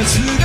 내 주님